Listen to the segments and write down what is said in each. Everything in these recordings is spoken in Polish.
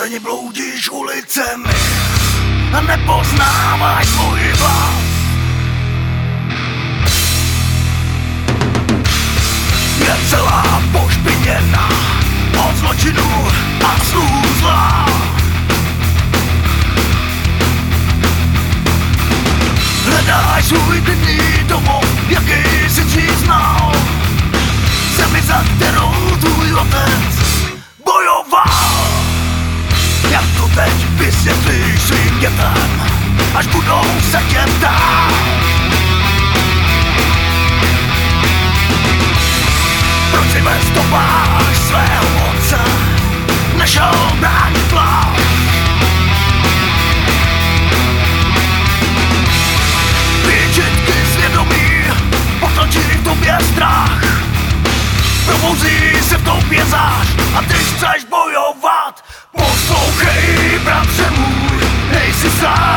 zmateně bloudíš ulicemi a nepoznáváš můj hlas. Je celá pošpiněná od zločinů a snů zlá. Hledáš svůj klidný domov, jaký si dřív ty swym getem Aż budą zagięta. Wrócimy w stopach swe owoce Nasiona nie plaw Wiedzietki świadomi Potrącili w tobie strach. Propozycje w tobie zaś A ty chcesz bojować Posłuchaj, Stop.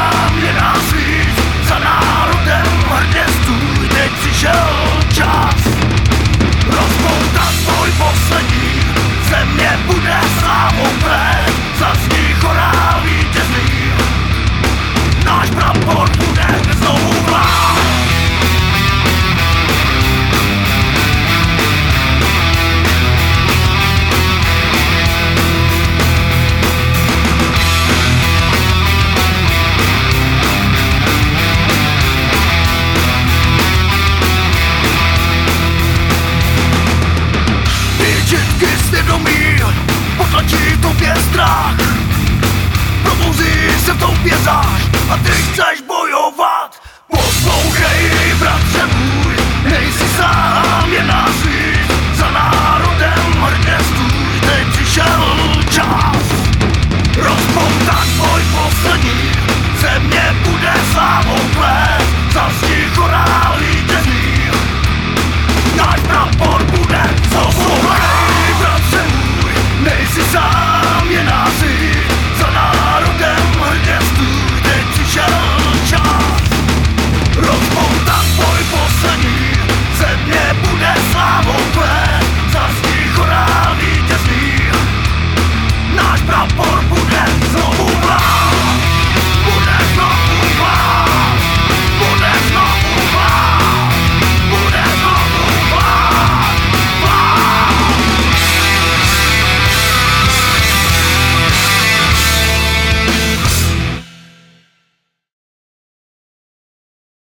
fucking Aussie